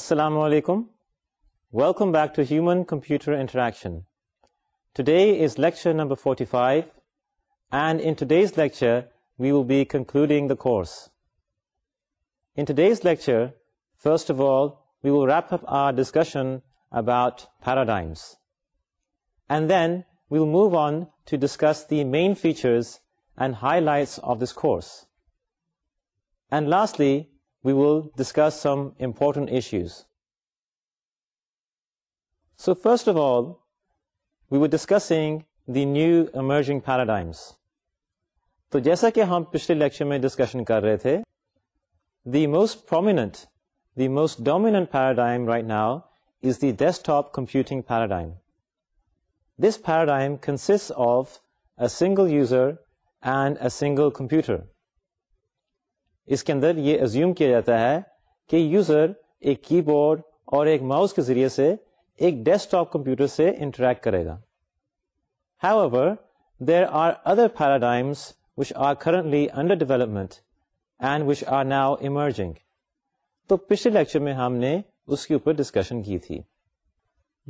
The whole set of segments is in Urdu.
Assalamu alaikum. Welcome back to Human-Computer Interaction. Today is lecture number 45, and in today's lecture, we will be concluding the course. In today's lecture, first of all, we will wrap up our discussion about paradigms. And then, we'll move on to discuss the main features and highlights of this course. And lastly, we will discuss some important issues so first of all we will discussing the new emerging paradigms تو جیسا کہ ہم پچھلے لیکچر میں ڈسکشن کر رہے تھے the most prominent the most dominant paradigm right now is the desktop computing paradigm this paradigm consist of a single user and a single computer اس کے اندر یہ ازیوم کیا جاتا ہے کہ یوزر ایک کی بورڈ اور ایک ماؤس کے ذریعے سے ایک ڈیسک ٹاپ کمپیوٹر سے انٹریکٹ کرے گا however there are other paradigms which are currently under development and which are now emerging تو پچھلے لیکچر میں ہم نے اس کے اوپر ڈسکشن کی تھی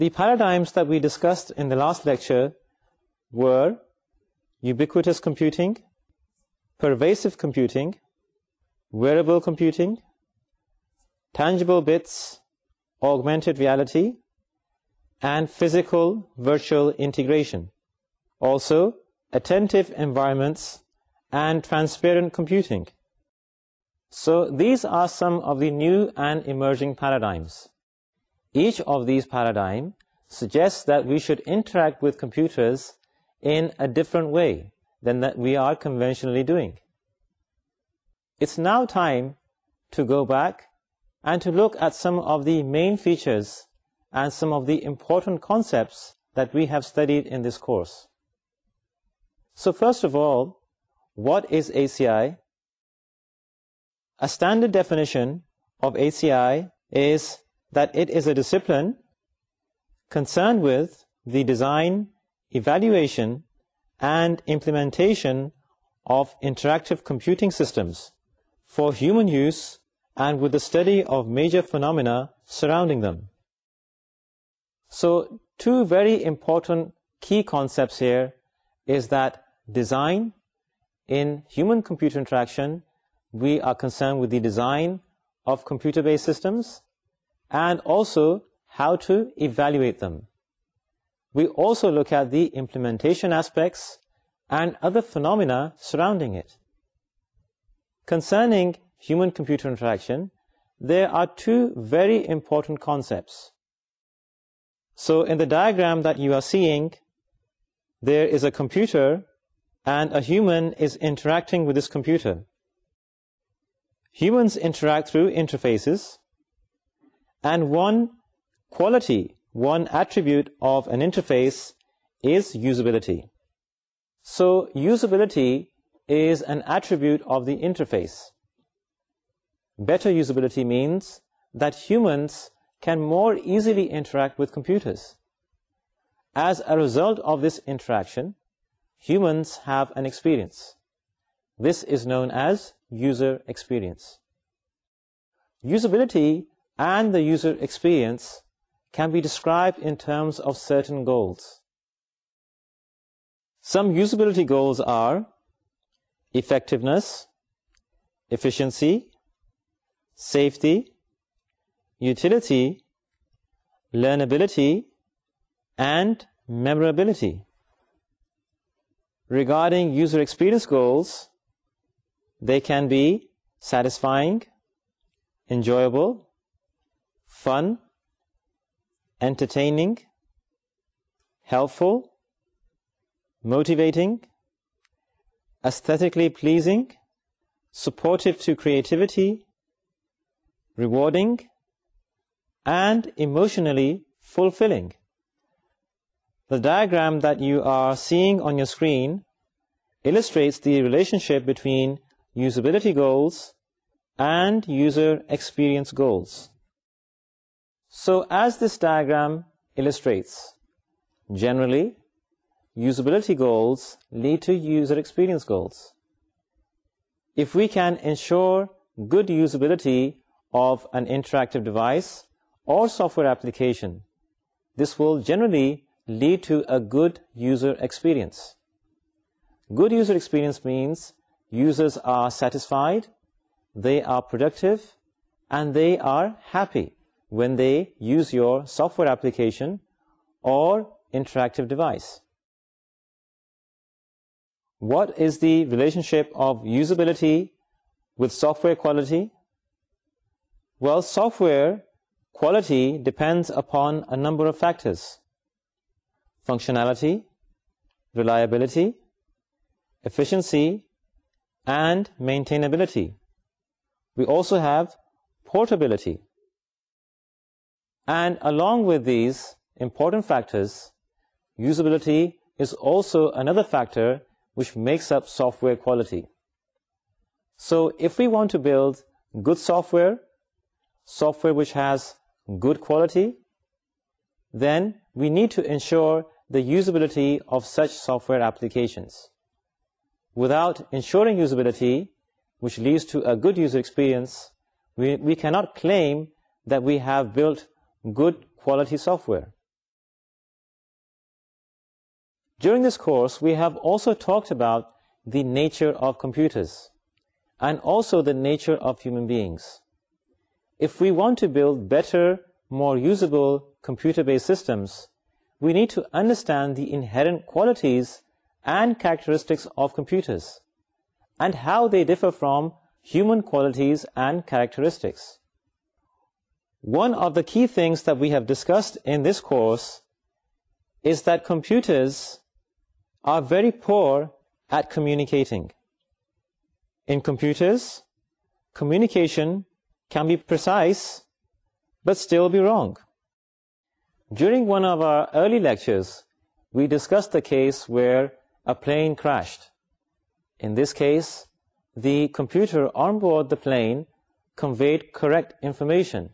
the paradigms the discuss in the last lecture were computing computing wearable computing, tangible bits, augmented reality, and physical virtual integration. Also, attentive environments and transparent computing. So these are some of the new and emerging paradigms. Each of these paradigms suggests that we should interact with computers in a different way than that we are conventionally doing. It's now time to go back and to look at some of the main features and some of the important concepts that we have studied in this course. So first of all, what is ACI? A standard definition of ACI is that it is a discipline concerned with the design, evaluation, and implementation of interactive computing systems for human use and with the study of major phenomena surrounding them. So two very important key concepts here is that design in human-computer interaction, we are concerned with the design of computer-based systems and also how to evaluate them. We also look at the implementation aspects and other phenomena surrounding it. Concerning human-computer interaction, there are two very important concepts. So in the diagram that you are seeing, there is a computer and a human is interacting with this computer. Humans interact through interfaces, and one quality, one attribute of an interface is usability. So usability interface better usability means that humans can more easily interact as a result of this interaction humans has user experience usability and the user experience can be describe enough certain goals some usability goals are effectiveness efficiency safety utility learnability and memorability regarding user experience goals they can be satisfying enjoyable fun entertaining helpful motivating aesthetically pleasing, supportive to creativity, rewarding, and emotionally fulfilling. The diagram that you are seeing on your screen illustrates the relationship between usability goals and user experience goals. So as this diagram illustrates, generally, usability goals lead to user experience goals. If we can ensure good usability of an interactive device or software application, this will generally lead to a good user experience. Good user experience means users are satisfied, they are productive, and they are happy when they use your software application or interactive device. What is the relationship of usability with software quality? Well, software quality depends upon a number of factors: functionality, reliability, efficiency, and maintainability. We also have portability. And along with these important factors, usability is also another factor which makes up software quality. So if we want to build good software, software which has good quality, then we need to ensure the usability of such software applications. Without ensuring usability, which leads to a good user experience, we cannot claim that we have built good quality software. During this course, we have also talked about the nature of computers and also the nature of human beings. If we want to build better, more usable computer-based systems, we need to understand the inherent qualities and characteristics of computers and how they differ from human qualities and characteristics. One of the key things that we have discussed in this course is that computers are very poor at communicating. In computers, communication can be precise, but still be wrong. During one of our early lectures, we discussed the case where a plane crashed. In this case, the computer on board the plane conveyed correct information.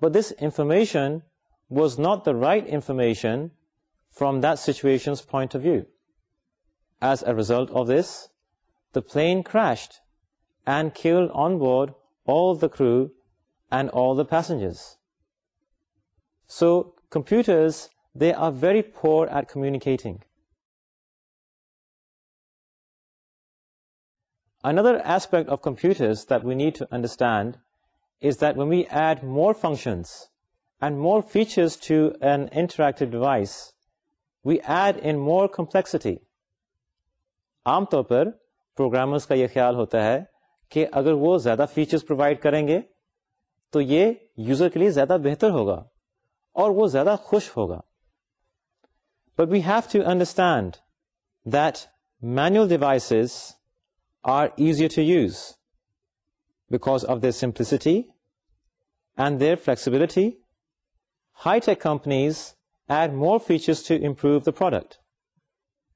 But this information was not the right information from that situation's point of view. As a result of this, the plane crashed and killed on board all the crew and all the passengers. So computers, they are very poor at communicating. Another aspect of computers that we need to understand is that when we add more functions and more features to an interactive device, we add in more complexity عام طور پر پروگرامرس کا یہ خیال ہوتا ہے کہ اگر وہ زیادہ فیچرس پرووائڈ کریں گے تو یہ یوزر کے لیے زیادہ بہتر ہوگا اور وہ زیادہ خوش ہوگا but we have to understand that many devices are easy to use because of their simplicity and their flexibility high tech companies add more features to improve the product.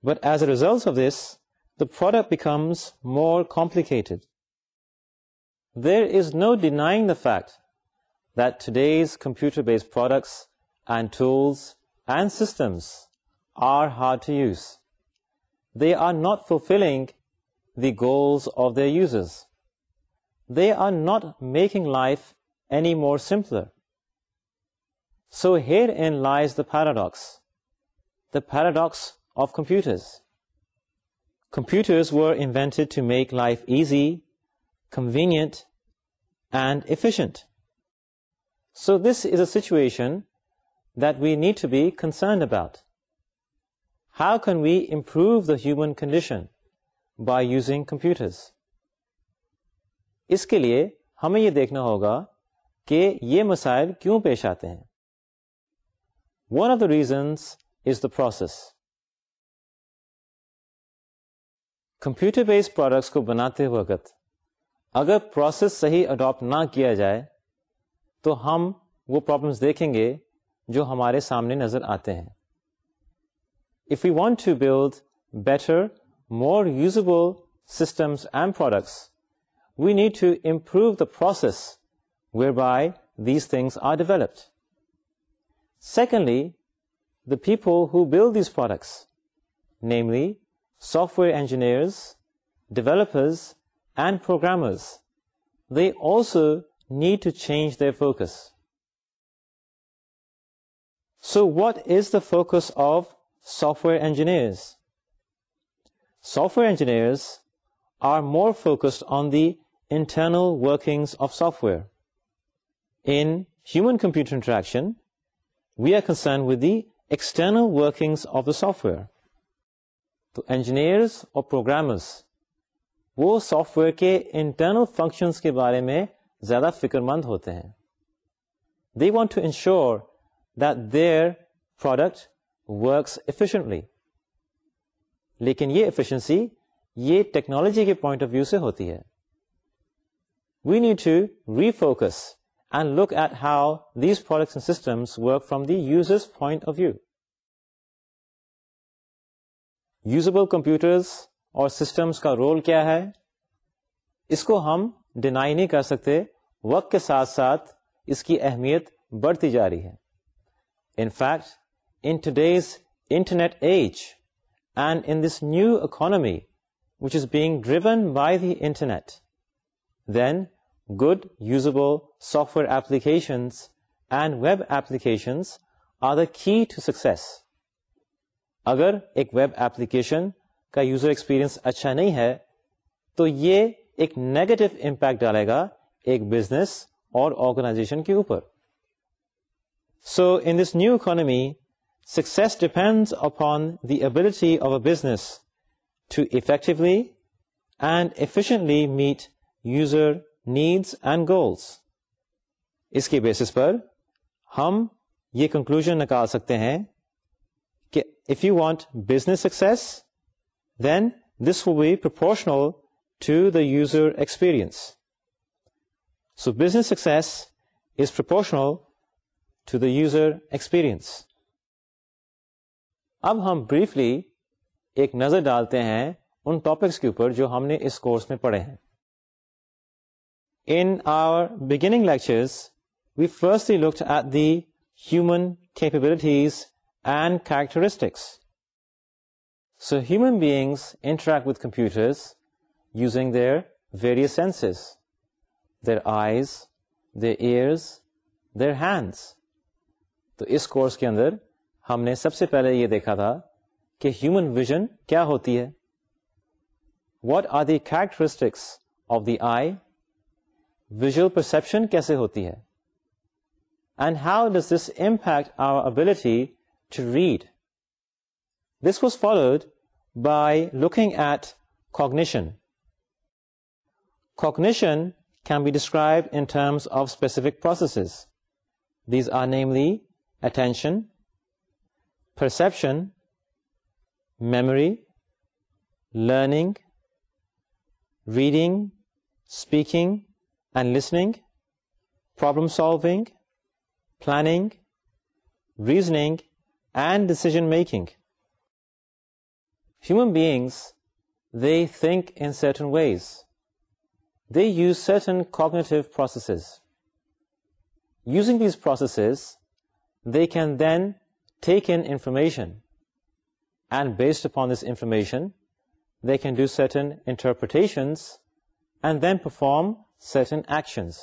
But as a result of this, the product becomes more complicated. There is no denying the fact that today's computer-based products and tools and systems are hard to use. They are not fulfilling the goals of their users. They are not making life any more simpler. So here and lies the paradox the paradox of were invented to make life easy convenient and efficient so this is a situation that we need to be concerned about. How can we improve the human condition by using computers? اس کے لیے ہمیں یہ دیکھنا ہوگا کہ یہ مسائل کیوں پیش آتے ہیں one of the reasons is the process computer based products کو بناتے وقت اگر پروسیس صحیح اڈاپٹ نہ کیا جائے تو ہم وہ پرابلمس دیکھیں گے جو ہمارے سامنے نظر آتے ہیں if you want to build better more usable systems and products we need to improve the process whereby these things are developed Secondly, the people who build these products, namely software engineers, developers, and programmers, they also need to change their focus. So what is the focus of software engineers? Software engineers are more focused on the internal workings of software. In human-computer interaction, we are concern with the external workings of the software تو انجینئرس اور پروگرامرس وہ سافٹ ویئر کے انٹرنل فنکشنس کے بارے میں زیادہ فکر مند ہوتے ہیں they want to ensure that their product works efficiently لیکن یہ ایفیشنسی یہ ٹیکنالوجی کے پوائنٹ آف ویو سے ہوتی ہے we need to refocus look at how these fraud systems work from this point of view usable computer اور سسٹمس کا رول کیا ہے اس کو ہم ڈینائی نہیں کر سکتے وک کے ساتھ ساتھ اس کی اہمیت بڑھتی جا رہی ہے in fact in today's internet age and in this new economy which is being driven by the internet then good usable software application and web application are a key to success اگر ایک ویب ایپلیکیشن کا یوزر ایکسپیرئنس اچھا نہیں ہے تو یہ ایک نیگیٹو امپیکٹ ڈالے گا ایک بزنس اور آرگنائزیشن کے اوپر so in this new economy success depend upon the ability of a business to effectively and efficiently meet user needs and goals اس کے بیسس پر ہم یہ کنکلوژ نکال سکتے ہیں کہ if you want business success then this will be proportional to the user experience so business success is proportional to the user experience اب ہم بریفلی ایک نظر ڈالتے ہیں ان ٹاپکس کے اوپر جو ہم نے اس کورس میں پڑھے ہیں In our beginning lectures, we firstly looked at the human capabilities and characteristics. So human beings interact with computers using their various senses, their eyes, their ears, their hands. تو اس کورس کے اندر ہم نے سب سے پہلے یہ دیکھا تھا کہ ہیومن ویژن کیا ہوتی ہے what are the characteristics of the eye visual perception کیسے ہوتی ہے and how does this impact our ability to read this was followed by looking at cognition cognition can be describe in terms of specific processes these are namely attention perception memory learning reading speaking and listening, problem solving, planning, reasoning, and decision making. Human beings, they think in certain ways. They use certain cognitive processes. Using these processes, they can then take in information, and based upon this information, they can do certain interpretations and then perform these actions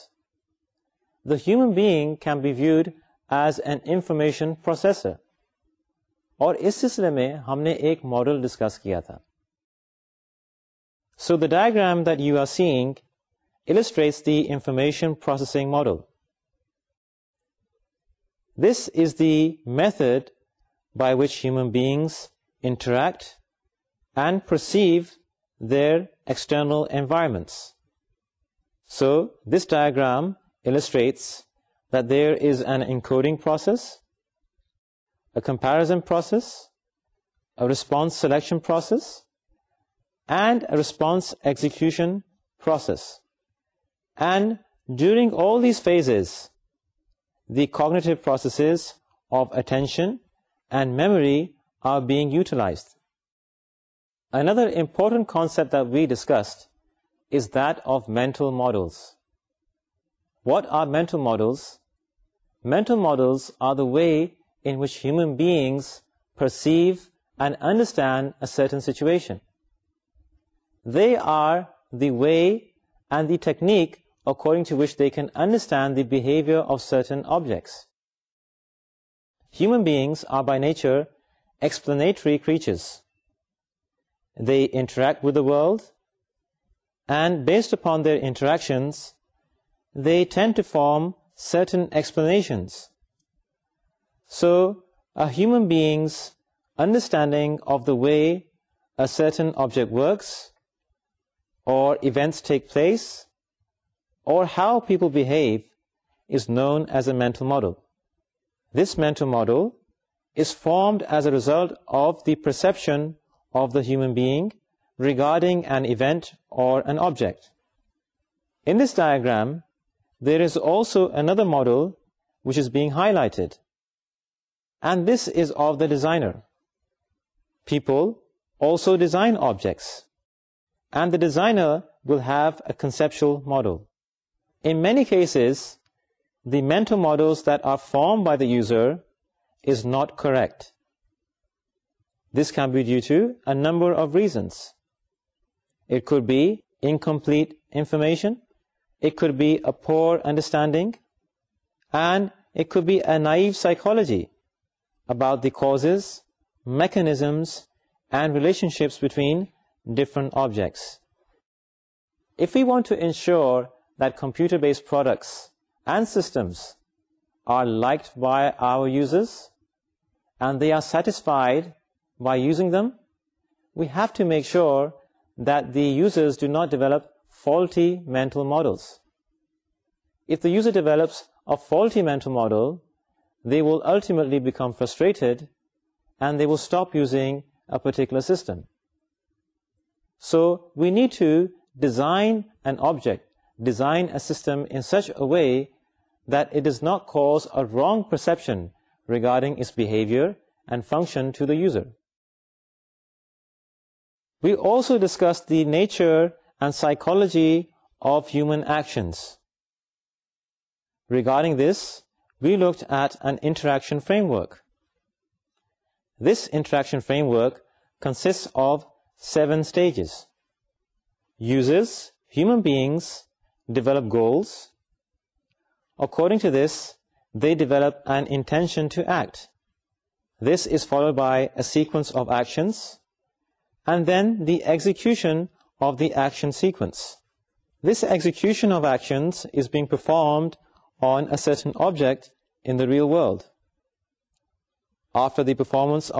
the human being can be viewed as an information processor اور اس سلسلے میں ہم نے ایک ماڈل ڈسکس کیا تھا so the diagram that you are seeing illustrate the information processing model this is the method by which human beings interact and perceive their external environments So this diagram illustrates that there is an encoding process, a comparison process, a response selection process, and a response execution process. And during all these phases, the cognitive processes of attention and memory are being utilized. Another important concept that we discussed that آفٹل models what are mental models میں are the way and the technique according to which they can understand the behaviour of certain objects human being are by nature explanatory creatures دنٹریکٹ with the world and based upon their interactions, they tend to form certain explanations. So, a human being's understanding of the way a certain object works, or events take place, or how people behave is known as a mental model. This mental model is formed as a result of the perception of the human being regarding an event or an object. In this diagram, there is also another model which is being highlighted, and this is of the designer. People also design objects, and the designer will have a conceptual model. In many cases, the mental models that are formed by the user is not correct. This can be due to a number of reasons. It could be incomplete information. It could be a poor understanding. And it could be a naive psychology about the causes, mechanisms, and relationships between different objects. If we want to ensure that computer-based products and systems are liked by our users and they are satisfied by using them, we have to make sure that the users do not develop faulty mental models. If the user develops a faulty mental model, they will ultimately become frustrated and they will stop using a particular system. So we need to design a system in such a way that it does not cause a wrong perception regarding its behavior and function to the user. We also discussed the nature and psychology of human actions. Regarding this, we looked at an interaction framework. This interaction framework consists of 7 stages. Users, human beings, develop goals. According to this, they develop an intention to act. This is followed by a sequence of actions. Execution of the action sequence this ایگزیک performed آنٹن object after the performance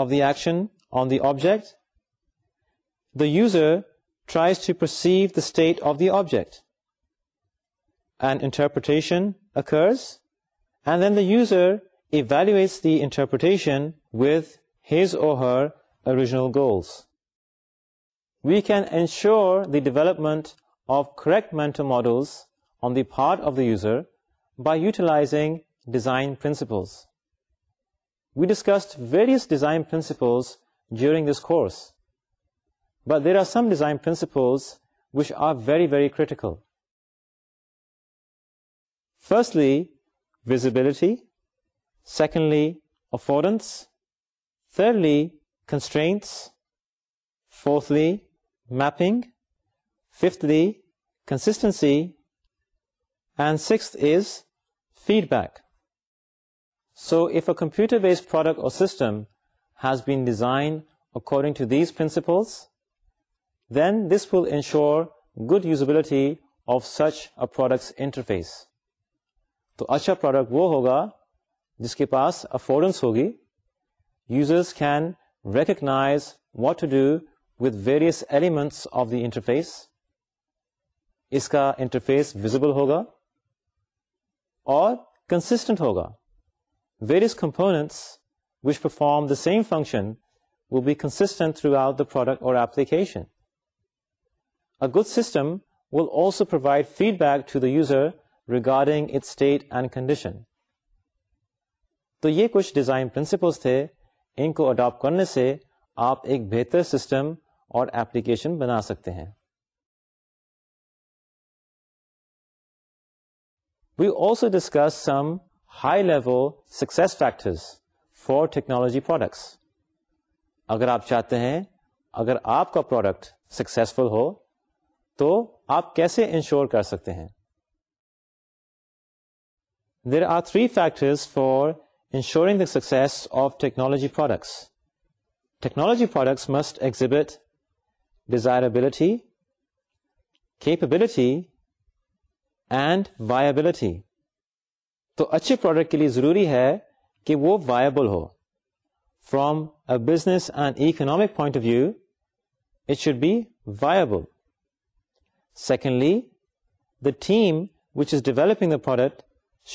the user tries to perceive the state of the object interpretation occurs and then the user values دیٹن was اوہر original goals we can ensure the development of correct mental models on the part of the user by utilizing design principles. We discussed various design principles during this course, but there are some design principles which are very, very critical. Firstly, visibility. Secondly, affordance. Thirdly, constraints. Fourthly, mapping fifthly consistency and six is feedback so if a computer based product or system has been designed according to these principles then this will ensure good usability of such a product interface تو اچھا پروڈکٹ وہ ہوگا جس کے پاس افورنس ہوگی users can recognize what to do with various elements of the interface اس کا انٹرفیس ویزبل ہوگا اور کنسٹنٹ ہوگا various components which perform the same function will be constant throughout the product or application a good system will also provide feedback to the user regarding it state and condition تو یہ کچھ ڈیزائن پرنسپلس تھے ان کو اڈاپٹ کرنے سے آپ ایک بہتر سسٹم اور ایپلیکیشن بنا سکتے ہیں we also discuss some high level success factors for technology products اگر آپ چاہتے ہیں اگر آپ کا پروڈکٹ سکسیسفل ہو تو آپ کیسے انشور کر سکتے ہیں there are three factors for ensuring the success of technology products technology products must exhibit desirability capability and viability تو اچھے پروڈکٹ کے لیے ضروری ہے کہ وہ وایبل ہو from a business and economic point of view it should be viable secondly the team which is developing the product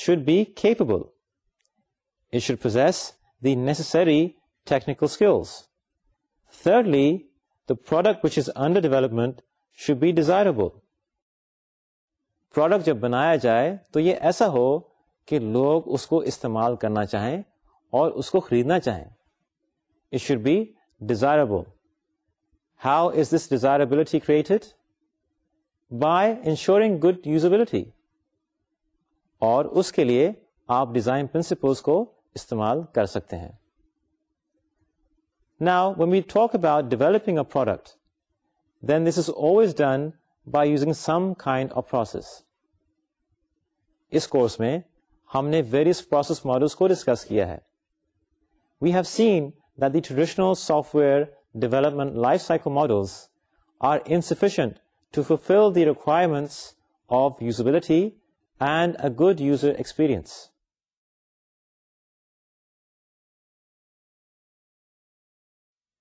should be capable it should possess the necessary technical skills thirdly the product which is under development should be desirable. Product جب بنایا جائے تو یہ ایسا ہو کہ لوگ اس کو استعمال کرنا چاہیں اور اس کو خریدنا چاہیں It should be desirable. How is this desirability created? By ensuring good usability. اور اس کے لیے آپ ڈیزائن پرنسپلس کو استعمال کر سکتے ہیں now we talk about developing a product then this is always done by using some cause اس کورس میں ہم نے ویریس پروسیس ماڈلس کو ڈسکس کیا ہے we have seen that the traditional software development life cycle models are insufficient to fulfil the requirements of usability and a good user experience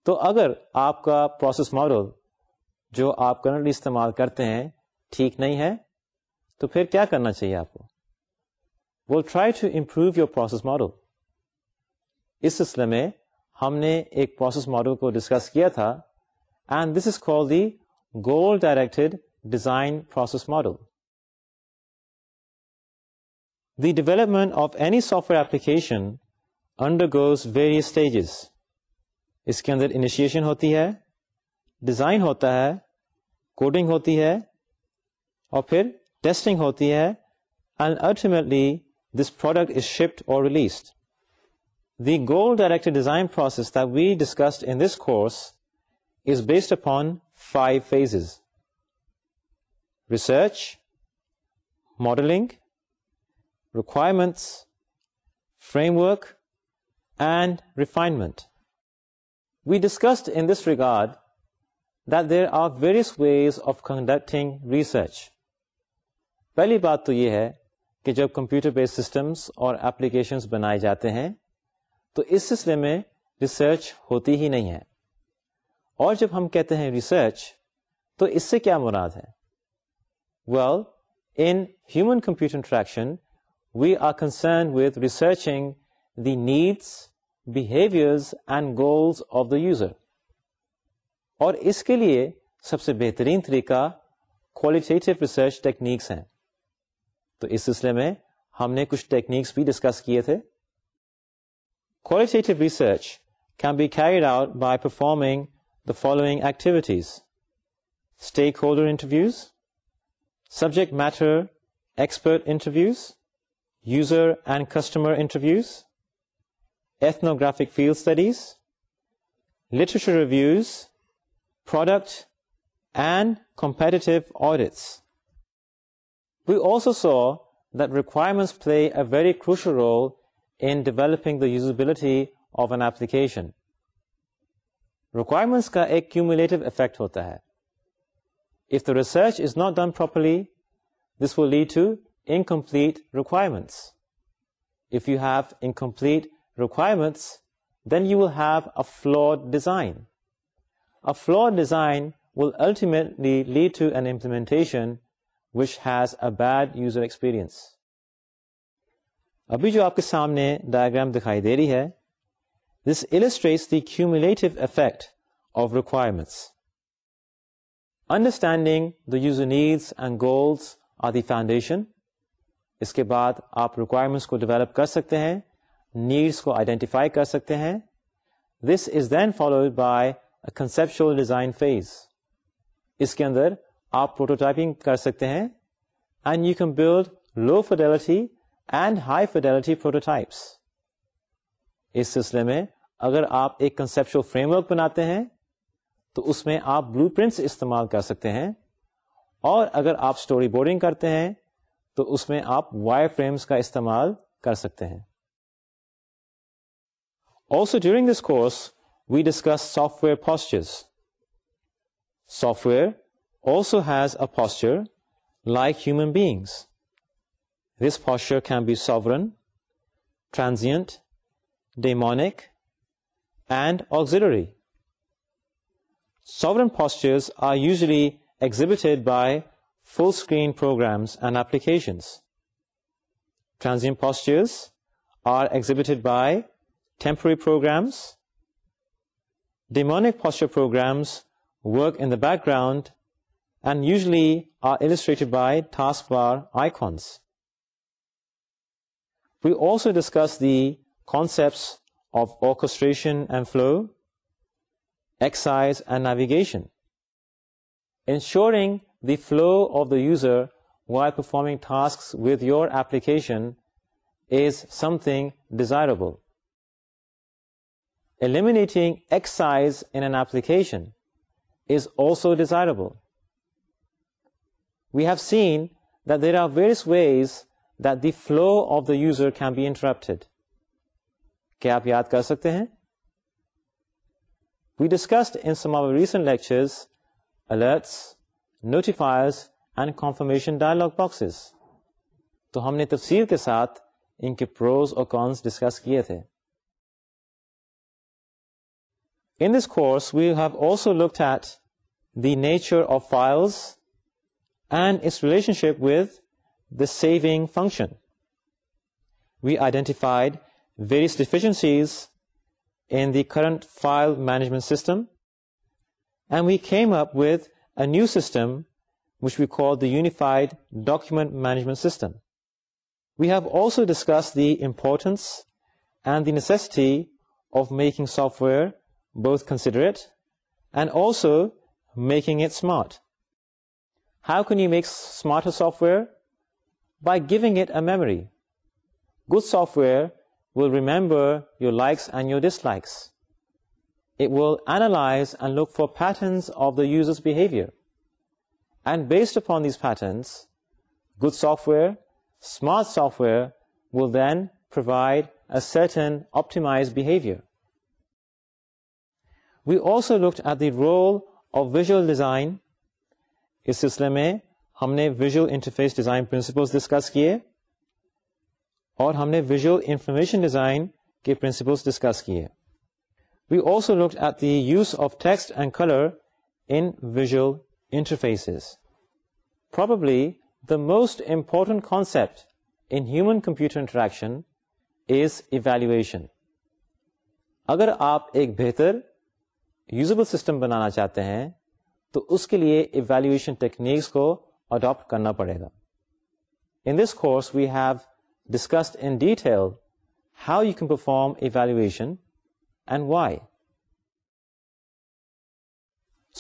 تو اگر آپ کا پروسیس ماڈل جو آپ کرنٹلی استعمال کرتے ہیں ٹھیک نہیں ہے تو پھر کیا کرنا چاہیے آپ کو will try to improve your process model اس سلسلے میں ہم نے ایک پروسیس ماڈل کو ڈسکس کیا تھا and this is call the goal directed design process model the development of any software application undergoes various stages اس کے اندر انیشیشن ہوتی ہے ڈیزائن ہوتا ہے کوڈنگ ہوتی ہے اور پھر ٹیسٹنگ ہوتی ہے and ultimately this product is shift اور released the goal direct design process that we discussed in this course is based upon five phases research modelling requirements framework and refinement we discussed in this regard that there are various ways of conducting research پہلی بات تو یہ ہے کہ جب کمپیوٹر بیس سسٹمس اور ایپلیکیشن بنائے جاتے ہیں تو اس سلسلے میں ریسرچ ہوتی ہی نہیں ہے اور جب ہم کہتے ہیں ریسرچ تو اس سے کیا مراد ہے well in human computer interaction we are concern with researching the needs behaviours and goals of the user اور اس کے لیے سب سے بہترین طریقہ کوالیٹیو ریسرچ ٹیکنیکس ہیں تو اس سلسلے میں ہم نے کچھ ٹیکنیکس بھی ڈسکس کیے تھے qualitative research can be carried out by performing the following activities stakeholder interviews subject matter expert interviews user and customer interviews ایفک field studies literature reviews product and comparative audits we also saw that requirements play a very crucial role in developing the usability of an application requirements کا ایک کیومولیٹو افیکٹ ہوتا ہے if the research is not done properly this will lead to incomplete requirements if you have incomplete requirements then you will have O design ازائن will ultimately lead to an implementation which has a bad user experience ابھی جو آپ کے سامنے ڈائگرام دکھائی دے رہی ہے this the cumulative effect of requirements understanding the user needs and goals are the foundation اس کے بعد آپ ریکوائرمنٹس کو ڈیولپ کر سکتے ہیں نیڈس کو آئیڈینٹیفائی کر سکتے ہیں this is then followed conceptual design phase اس کے اندر آپ پروٹوٹائپنگ کر سکتے ہیں and you can build low fidelity and high fidelity prototypes اس سلسلے میں اگر آپ ایک کنسپشل فریم ورک بناتے ہیں تو اس میں آپ بلو پرنٹس استعمال کر سکتے ہیں اور اگر آپ اسٹوری بورڈنگ کرتے ہیں تو اس میں آپ وائی فریمس کا استعمال کر سکتے ہیں Also during this course, we discussed software postures. Software also has a posture like human beings. This posture can be sovereign, transient, daemonic, and auxiliary. Sovereign postures are usually exhibited by full-screen programs and applications. Transient postures are exhibited by Temporary programs, demonic posture programs work in the background and usually are illustrated by taskbar icons. We also discuss the concepts of orchestration and flow, excise and navigation. Ensuring the flow of the user while performing tasks with your application is something desirable. شنوزائر we have cents way flow of the user can be interrupt کیا آپ یاد کر سکتے ہیں we discussed in recent لیکچرفائرس and confirmation dialog box تو ہم نے تفصیل کے ساتھ ان کے پروز اور کانس ڈسکس کیے تھے In this course, we have also looked at the nature of files and its relationship with the saving function. We identified various deficiencies in the current file management system, and we came up with a new system which we call the Unified Document Management System. We have also discussed the importance and the necessity of making software both considerate and also making it smart. How can you make smarter software? By giving it a memory. Good software will remember your likes and your dislikes. It will analyze and look for patterns of the user's behavior. And based upon these patterns, good software, smart software will then provide a certain optimized behavior. We also look at the role of visual design اس سلسلے میں ہم نے visual interface design principles discuss کیے اور ہم نے ویژل انفارمیشن ڈیزائن کے پرنسپلس ڈسکس کیے we also look at the use of text and colour in visual interfaces probably the most important concept in human computer interaction is evaluation اگر آپ ایک بہتر یوزبل سسٹم بنانا چاہتے ہیں تو اس کے لیے ایویلویشن ٹیکنیکس کو اڈاپٹ کرنا پڑے گا in this course we have discussed in detail how you can perform evaluation and why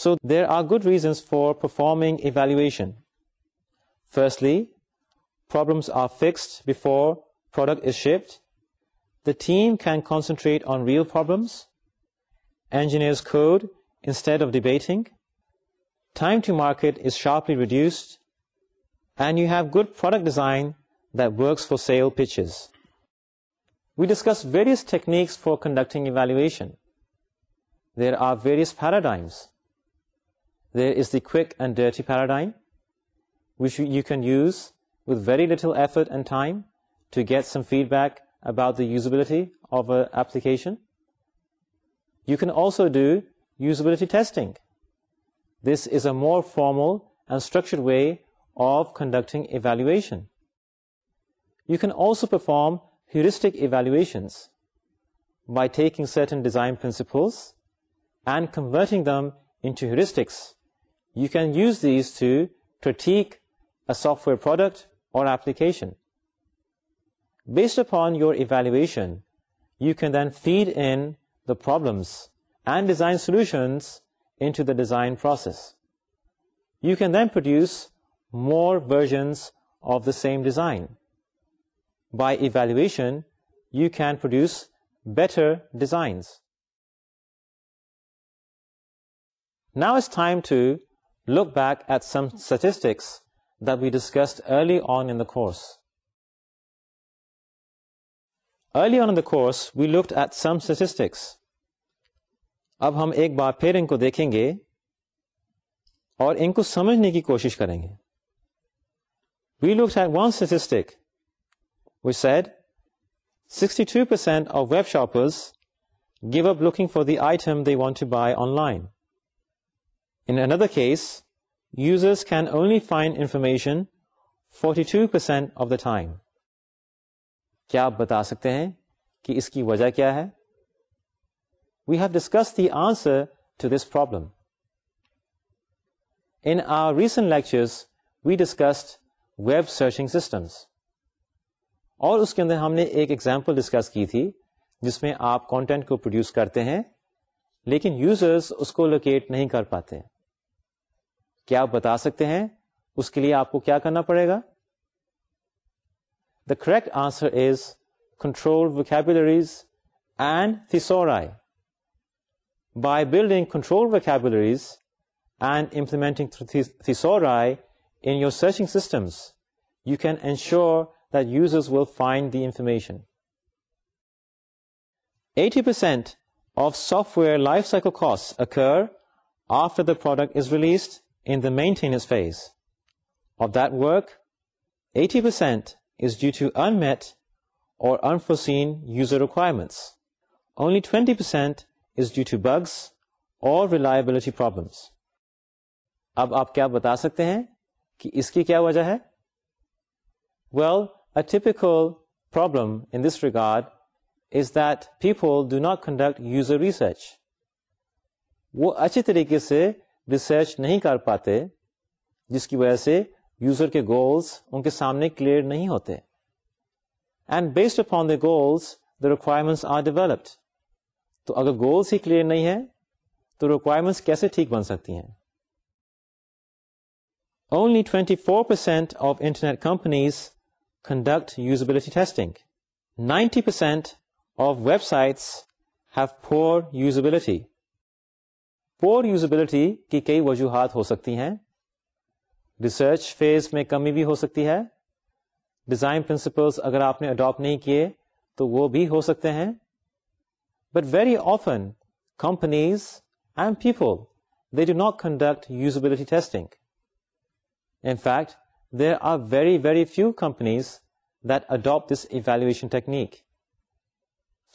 so there are good reasons for performing evaluation firstly problems are fixed before product is shipped the team can concentrate on real problems Engineers code instead of debating. Time to market is sharply reduced. And you have good product design that works for sale pitches. We discussed various techniques for conducting evaluation. There are various paradigms. There is the quick and dirty paradigm, which you can use with very little effort and time to get some feedback about the usability of an application. You can also do usability testing. This is a more formal and structured way of conducting evaluation. You can also perform heuristic evaluations by taking certain design principles and converting them into heuristics. You can use these to critique a software product or application. Based upon your evaluation, you can then feed in the problems and design solutions into the design process. You can then produce more versions of the same design. By evaluation, you can produce better designs. Now it's time to look back at some statistics that we discussed early on in the course. Early on the at some statistics اب ہم ایک بار پھر ان کو دیکھیں گے اور ان کو سمجھنے کی کوشش کریں گے we we one said give up looking for the item the want to buy online case users can only find information forty three percent of the time کیا آپ بتا سکتے ہیں کہ اس کی وجہ کیا ہے we have discuss the answer to this problem in our recent lectures we discussed web searching systems اور اس کے اندر ہم نے ایک ایگزامپل ڈسکس کی تھی جس میں آپ کانٹینٹ کو پروڈیوس کرتے ہیں لیکن یوزرس اس کو لوکیٹ نہیں کر پاتے کیا آپ بتا سکتے ہیں اس کے لیے آپ کو کیا کرنا پڑے گا The correct answer is controlled vocabularies and thesauri. By building controlled vocabularies and implementing thesauri in your searching systems, you can ensure that users will find the information. 80% of software lifecycle costs occur after the product is released in the maintenance phase. Of that work, 80% due to unmet اور requirements percent is due to bugs اب آپ کیا بتا سکتے ہیں اس کی کیا وجہ ہے well a typical problem in this regard is that people do not conduct user research وہ اچھی طریقے سے ریسرچ نہیں کر پاتے جس کی وجہ سے یوزر کے گولس ان کے سامنے کلیئر نہیں ہوتے and based upon the goals the requirements are developed تو اگر گولس ہی کلیئر نہیں ہے تو ریکوائرمنٹس کیسے ٹھیک بن سکتی ہیں only twenty four percent of internet companies conduct usability testing ninety percent of web sites have poor usability poor usability کی کئی وجوہات ہو سکتی ہیں ریسرچ فیز میں کمی بھی ہو سکتی ہے ڈیزائن پرنسپلس اگر آپ نے اڈاپٹ نہیں کیے تو وہ بھی ہو سکتے ہیں but very often companies and people they do not conduct usability testing in fact there are very very few companies that adapt this evaluation technique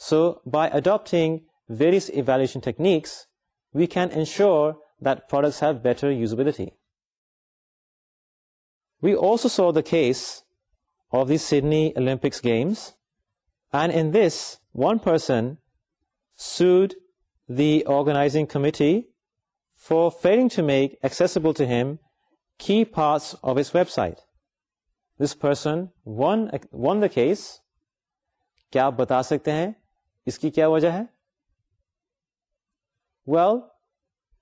so by adapting various evaluation techniques we can ensure that products have better usability we also saw those of the Sydney Olympics games and in this one person sued the organising committee for failing to make accessible to ہم کھی فاس of us web site this person won won the case کیا آپ بتا سکتے ہیں اس کی کیا وجہ ہے well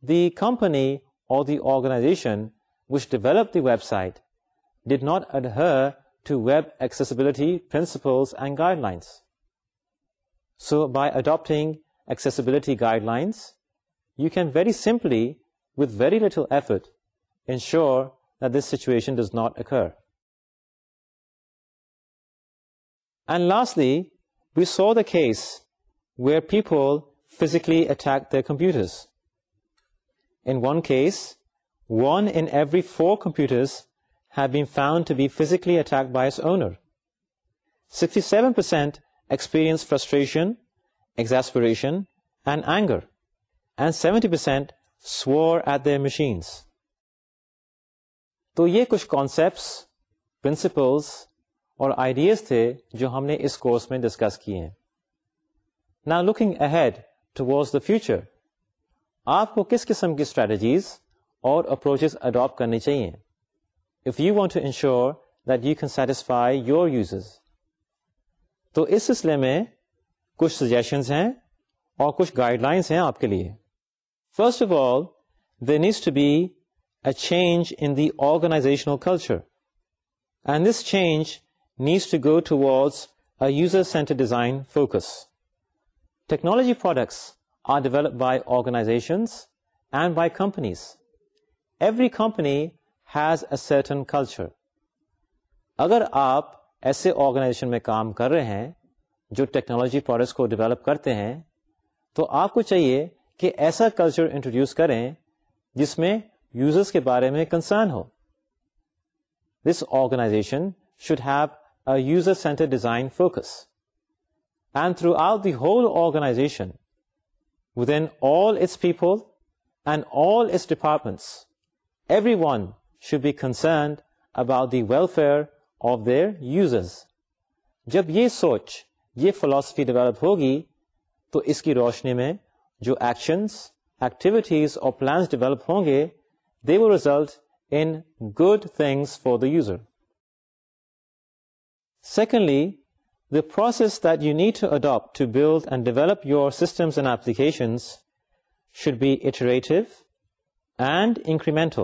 the company of the organization which develop the web site did not adhere to web accessibility principles and guidelines. So by adopting accessibility guidelines, you can very simply, with very little effort, ensure that this situation does not occur. And lastly, we saw the case where people physically attacked their computers. In one case, 1 in every 4 computers physically attack by its owner experience frustration, exasperation, and anger, and 70% swore at their machines. تو یہ کچھ کانسپٹس پرنسپلس اور آئیڈیز تھے جو ہم نے اس کورس میں ڈسکس کیے ہیں نا looking ahead towards the future آپ کو کس قسم کی اسٹریٹجیز اور اپروچز اڈاپٹ کرنی چاہیے ensure that you can satisfy your user تو اس سلسلے میں کچھ سجیشنس ہیں اور کچھ گائڈ لائنس ہیں آپ کے لیے first of all the needs to be a change in the organization of culture and this change needs to go to users and design focus technology products are develop by آرگناس and by companies every company has a certain culture اگر آپ ایسے آرگنائزیشن میں کام کر رہے ہیں جو ٹیکنالوجی پروڈکٹس کو ڈیولپ کرتے ہیں تو آپ کو چاہیے کہ ایسا کلچر انٹروڈیوس کریں جس میں یوزرس کے بارے میں کنسرن ہو this organization should have a user centre design focus and throughout the whole organization within all its people and all its departments everyone should be concerned about the welfare of their users جب یہ سوچ یہ فلاسفی ڈیولپ ہوگی تو اس کی روشنی میں جو ایکشنس ایکٹیویٹیز اور پلانس ڈیولپ ہوں گے they will result in good things for the user secondly the process that you need to adapt to build and develop your systems and applications should be iterative and increment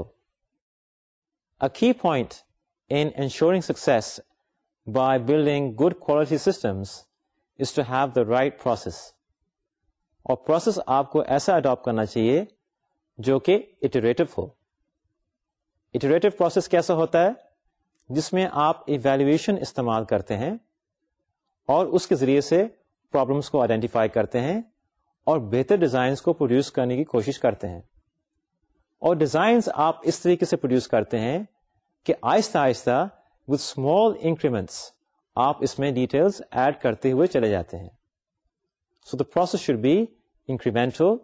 A key point in ensuring success by building good quality systems is to have the right process. اور process آپ کو ایسا adopt کرنا چاہیے جو کہ iterative ہو. Iterative process کیسا ہوتا ہے جس میں آپ ایویلویشن استعمال کرتے ہیں اور اس کے ذریعے سے پرابلمس کو آئیڈینٹیفائی کرتے ہیں اور بہتر ڈیزائنس کو پروڈیوس کرنے کی کوشش کرتے ہیں. اور ڈیزائنس آپ اس طریقے سے پروڈیوس کرتے ہیں کہ آہستہ آہستہ وتھ اسمال انکریمنٹس آپ اس میں ڈیٹیلس ایڈ کرتے ہوئے چلے جاتے ہیں so the process should be incremental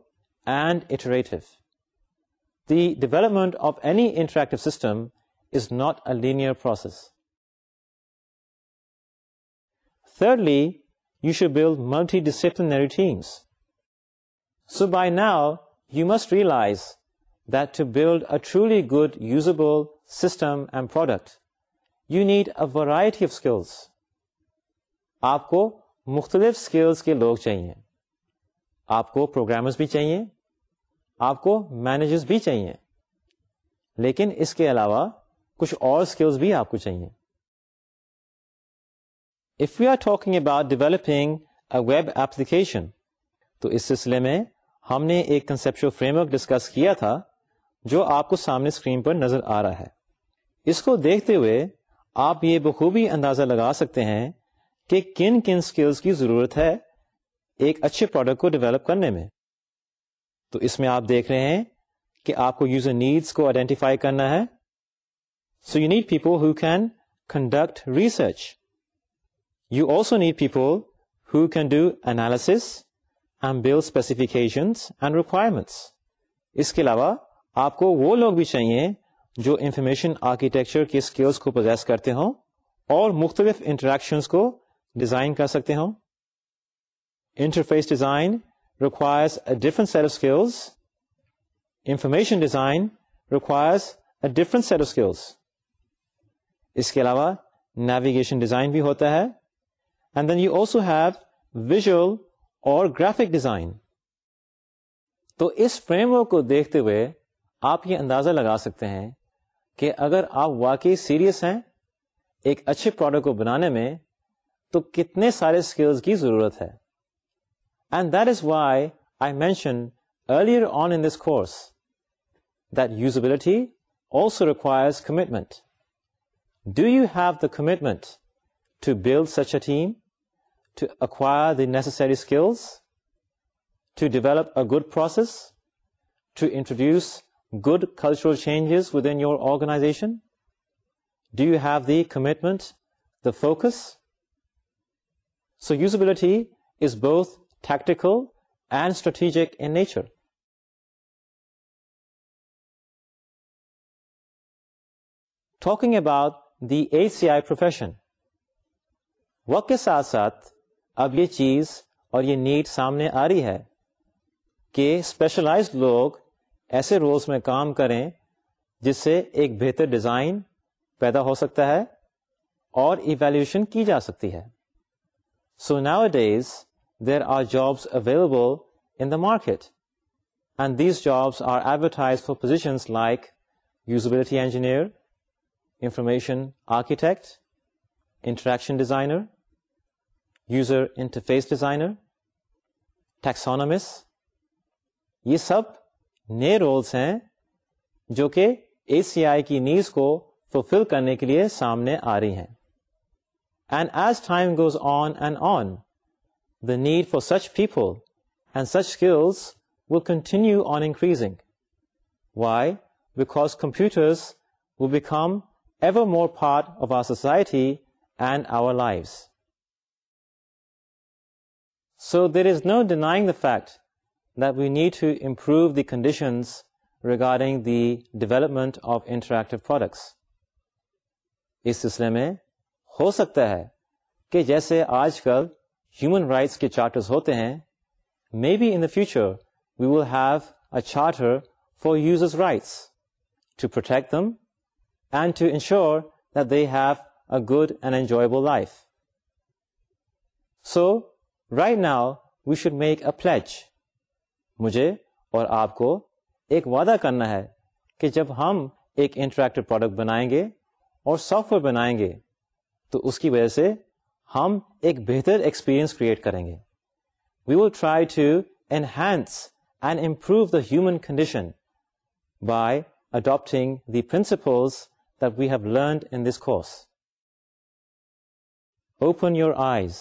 and the development of any interactive system is not a linear process thirdly you should build multidisciplinary things so by now you must realize build Italy good usable system and product you need a variety of skills آپ کو مختلف اسکلس کے لوگ چاہیے آپ کو پروگرامرز بھی چاہیے آپ کو مینیجر بھی چاہیے لیکن اس کے علاوہ کچھ اور اسکلس بھی آپ کو چاہیے if you are talking about developing web application تو اس سلسلے میں ہم نے ایک کنسپشل فریم ورک ڈسکس کیا تھا جو آپ کو سامنے اسکرین پر نظر آ رہا ہے اس کو دیکھتے ہوئے آپ یہ بخوبی اندازہ لگا سکتے ہیں کہ کن کن اسکلس کی ضرورت ہے ایک اچھے پروڈکٹ کو ڈیولپ کرنے میں تو اس میں آپ دیکھ رہے ہیں کہ آپ کو یوزر نیڈس کو آئیڈینٹیفائی کرنا ہے so you need people who can conduct research you also need people who can do and and requirements اس کے علاوہ آپ کو وہ لوگ بھی چاہیے جو انفارمیشن آرکیٹیکچر کے اسکلس کو پروزیس کرتے ہوں اور مختلف انٹریکشنس کو ڈیزائن کر سکتے ہوں interface design different set of skills information design requires a different set اس کے علاوہ نیویگیشن ڈیزائن بھی ہوتا ہے and then you also have visual اور گرافک ڈیزائن تو اس فریم ورک کو دیکھتے ہوئے آپ یہ اندازہ لگا سکتے ہیں کہ اگر آپ واقعی سیریس ہیں ایک اچھے پروڈکٹ کو بنانے میں تو کتنے سارے اسکلز کی ضرورت ہے and that is why I mention earlier on in this course that usability also requires commitment do you have the commitment to build such a team to acquire the necessary skills to develop a good process to introduce good cultural changes within your organization do you have the commitment the focus so usability is بہت tactical and strategic in nature talking about the ایسی آئی پروفیشن وقت کے ساتھ ساتھ اب یہ چیز اور یہ نیٹ سامنے آ رہی ہے کہ اسپیشلائز لوگ ایسے رولس میں کام کریں جس سے ایک بہتر ڈیزائن پیدا ہو سکتا ہے اور ایویلوشن کی جا سکتی ہے so nowadays there are jobs available in the market and these jobs are advertise for position like usability engineer information architect interaction designer user interface designer taxonomists یہ سب نئے رولز ہیں جو کہ اے سی آئی کی نیڈس کو فلفل کرنے کے لیے سامنے آ رہی ہیں and as time goes on and on the need for such people and such skills will continue on increasing why because computers will become ever more part of our society and our life so there is no denying the fact need to improve the conditions regarding the development of interactive products اس سلسلے میں ہو سکتا ہے کہ جیسے آج کل ہیومن رائٹس کے چارٹرز ہوتے ہیں may be in the future we will have a charter for users rights to protect them and to ensure that they have a good and enjoyable life so right now we should make a فلچ مجھے اور آپ کو ایک وعدہ کرنا ہے کہ جب ہم ایک انٹریکٹو پروڈکٹ بنائیں گے اور سافٹ ویئر بنائیں گے تو اس کی وجہ سے ہم ایک بہتر ایکسپیرئنس کریٹ کریں گے we will try to enhance and improve the human condition by adapting the principles we have learned in this course open your eyes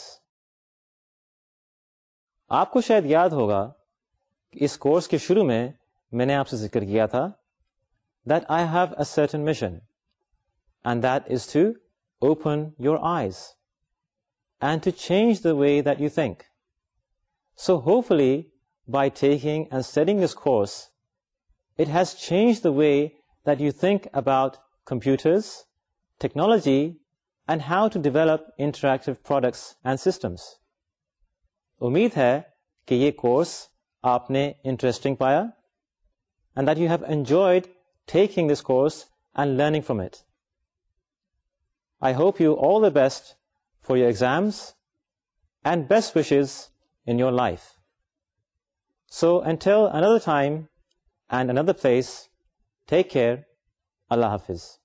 آپ کو شاید یاد ہوگا اس کورس کے شروع میں میں نے آپ سے ذکر کیا تھا that I have a certain mission and that is to open your eyes and to change the way that you think so fully by taking and studying this course it has change the way that you think about computers technology and how to develop interactive products and systems امید ہے کہ یہ کورس آپ نے انٹرسٹنگ پایا and that you have enjoyed taking this course and learning from it I hope you all the best for your exams and best wishes in your life so and another time and another place take care اللہ حافظ